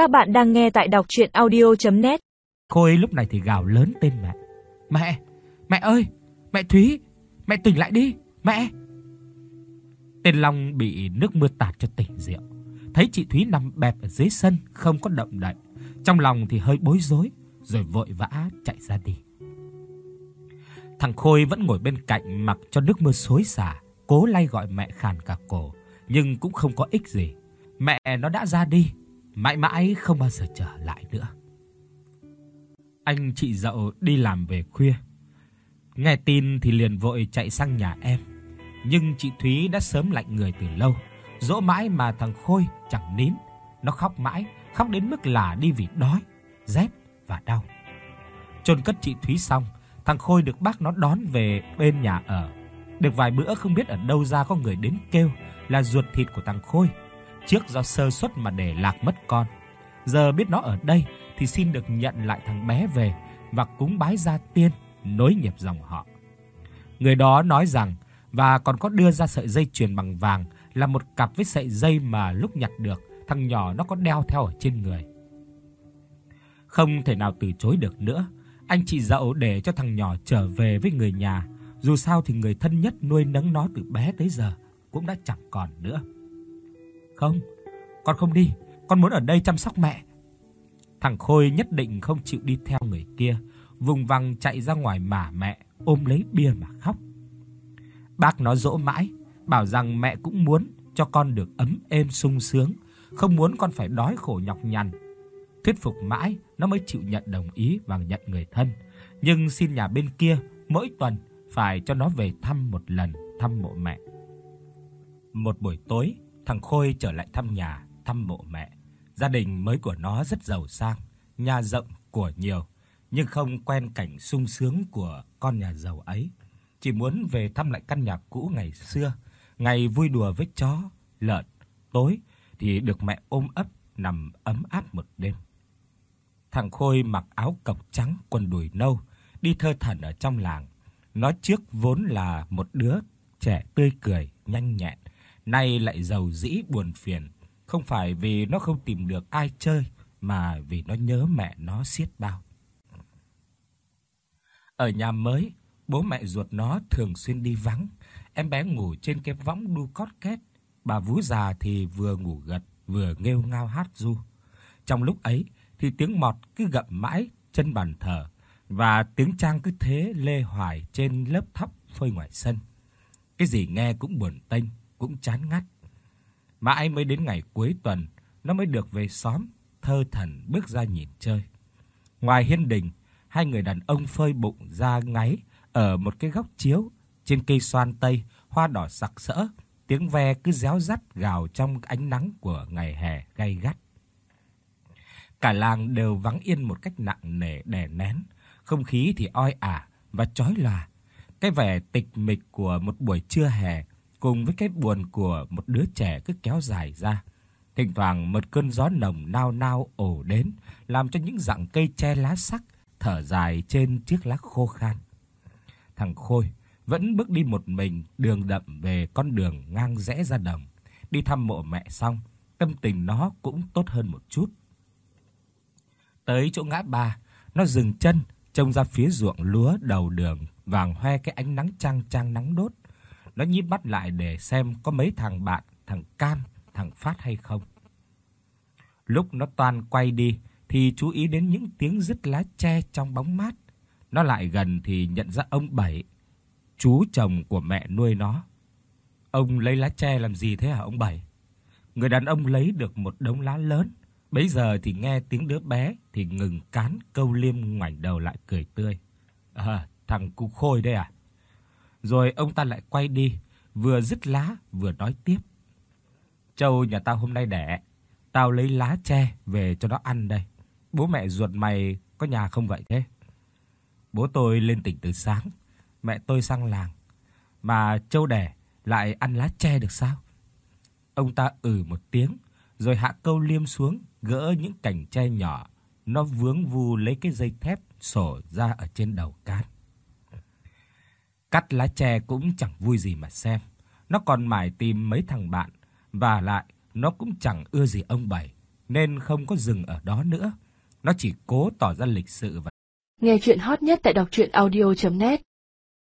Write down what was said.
Các bạn đang nghe tại đọc audio net Khôi lúc này thì gào lớn tên mẹ. "Mẹ, mẹ ơi, mẹ Thúy, mẹ tỉnh lại đi, mẹ." Tên Long bị nước mưa tạt cho tỉnh rượu. Thấy chị Thúy nằm bẹp ở dưới sân không có động đậy, trong lòng thì hơi bối rối, rồi vội vã chạy ra đi. Thằng Khôi vẫn ngồi bên cạnh mặc cho nước mưa xối xả, cố lay gọi mẹ khàn cả cổ, nhưng cũng không có ích gì. Mẹ nó đã ra đi, mãi mãi không bao giờ trở lại nữa. Anh chị dậu đi làm về khuya. Nghe tin thì liền vội chạy sang nhà em, nhưng chị Thúy đã sớm lạnh người từ lâu, dỗ mãi mà thằng Khôi chẳng nín, nó khóc mãi, khóc đến mức là đi vì đói, rét và đau. Chôn cất chị Thúy xong, thằng Khôi được bác nó đón về bên nhà ở. Được vài bữa không biết ở đâu ra có người đến kêu là ruột thịt của thằng Khôi, trước do sơ suất mà để lạc mất con. Giờ biết nó ở đây thì xin được nhận lại thằng bé về và cúng bái gia tiên nối nghiệp dòng họ. Người đó nói rằng và còn có đưa ra sợi dây chuyền bằng vàng là một cặp với sợi dây mà lúc nhặt được thằng nhỏ nó có đeo theo ở trên người. Không thể nào từ chối được nữa, anh chị dậu để cho thằng nhỏ trở về với người nhà, dù sao thì người thân nhất nuôi nấng nó từ bé tới giờ cũng đã chẳng còn nữa. Không, con không đi, con muốn ở đây chăm sóc mẹ. Thằng Khôi nhất định không chịu đi theo người kia, vùng vằng chạy ra ngoài mả mẹ, ôm lấy bia mà khóc. Bác nó dỗ mãi, bảo rằng mẹ cũng muốn cho con được ấm êm sung sướng, không muốn con phải đói khổ nhọc nhằn. Thuyết phục mãi nó mới chịu nhận đồng ý và nhận người thân, nhưng xin nhà bên kia mỗi tuần phải cho nó về thăm một lần, thăm mộ mẹ. Một buổi tối, thằng Khôi trở lại thăm nhà, thăm mộ mẹ. Gia đình mới của nó rất giàu sang, nhà rộng của nhiều, nhưng không quen cảnh sung sướng của con nhà giàu ấy. Chỉ muốn về thăm lại căn nhà cũ ngày xưa, ngày vui đùa với chó, lợn, tối thì được mẹ ôm ấp nằm ấm áp một đêm. Thằng Khôi mặc áo cộc trắng, quần đùi nâu, đi thơ thẩn ở trong làng. Nó trước vốn là một đứa trẻ tươi cười, nhanh nhẹn, nay lại giàu dĩ buồn phiền, không phải vì nó không tìm được ai chơi mà vì nó nhớ mẹ nó xiết bao. Ở nhà mới, bố mẹ ruột nó thường xuyên đi vắng, em bé ngủ trên cái võng đu cót két, bà vú già thì vừa ngủ gật vừa nghêu ngao hát ru. Trong lúc ấy thì tiếng mọt cứ gậm mãi chân bàn thờ và tiếng trang cứ thế lê hoài trên lớp thấp phơi ngoài sân. Cái gì nghe cũng buồn tênh, cũng chán ngắt. Mãi mới đến ngày cuối tuần, nó mới được về xóm, thơ thẩn bước ra nhìn chơi. Ngoài hiên đình, hai người đàn ông phơi bụng ra ngáy ở một cái góc chiếu, trên cây xoan tây, hoa đỏ sặc sỡ, tiếng ve cứ réo rắt gào trong ánh nắng của ngày hè gay gắt. Cả làng đều vắng yên một cách nặng nề đè nén, không khí thì oi ả và chói lòa. Cái vẻ tịch mịch của một buổi trưa hè cùng với cái buồn của một đứa trẻ cứ kéo dài ra. Thỉnh thoảng một cơn gió nồng nao nao ổ đến, làm cho những rặng cây che lá sắc thở dài trên chiếc lá khô khan. Thằng Khôi vẫn bước đi một mình đường đậm về con đường ngang rẽ ra đồng. Đi thăm mộ mẹ xong, tâm tình nó cũng tốt hơn một chút. Tới chỗ ngã ba, nó dừng chân, trông ra phía ruộng lúa đầu đường vàng hoe cái ánh nắng chang chang nắng đốt. Nó nhíp mắt lại để xem có mấy thằng bạn, thằng Cam, thằng Phát hay không. Lúc nó toan quay đi thì chú ý đến những tiếng rứt lá tre trong bóng mát. Nó lại gần thì nhận ra ông Bảy, chú chồng của mẹ nuôi nó. Ông lấy lá tre làm gì thế hả ông Bảy? Người đàn ông lấy được một đống lá lớn. Bấy giờ thì nghe tiếng đứa bé thì ngừng cán câu liêm ngoảnh đầu lại cười tươi. À, thằng cu khôi đây à? Rồi ông ta lại quay đi, vừa dứt lá vừa nói tiếp. Châu nhà tao hôm nay đẻ, tao lấy lá tre về cho nó ăn đây. Bố mẹ ruột mày có nhà không vậy thế? Bố tôi lên tỉnh từ sáng, mẹ tôi sang làng. Mà Châu đẻ lại ăn lá tre được sao? Ông ta ừ một tiếng, rồi hạ câu liêm xuống, gỡ những cành tre nhỏ, nó vướng vu lấy cái dây thép sổ ra ở trên đầu. Cắt lá tre cũng chẳng vui gì mà xem. Nó còn mải tìm mấy thằng bạn và lại nó cũng chẳng ưa gì ông Bảy, nên không có dừng ở đó nữa. Nó chỉ cố tỏ ra lịch sự và Nghe chuyện hot nhất tại đọc audio net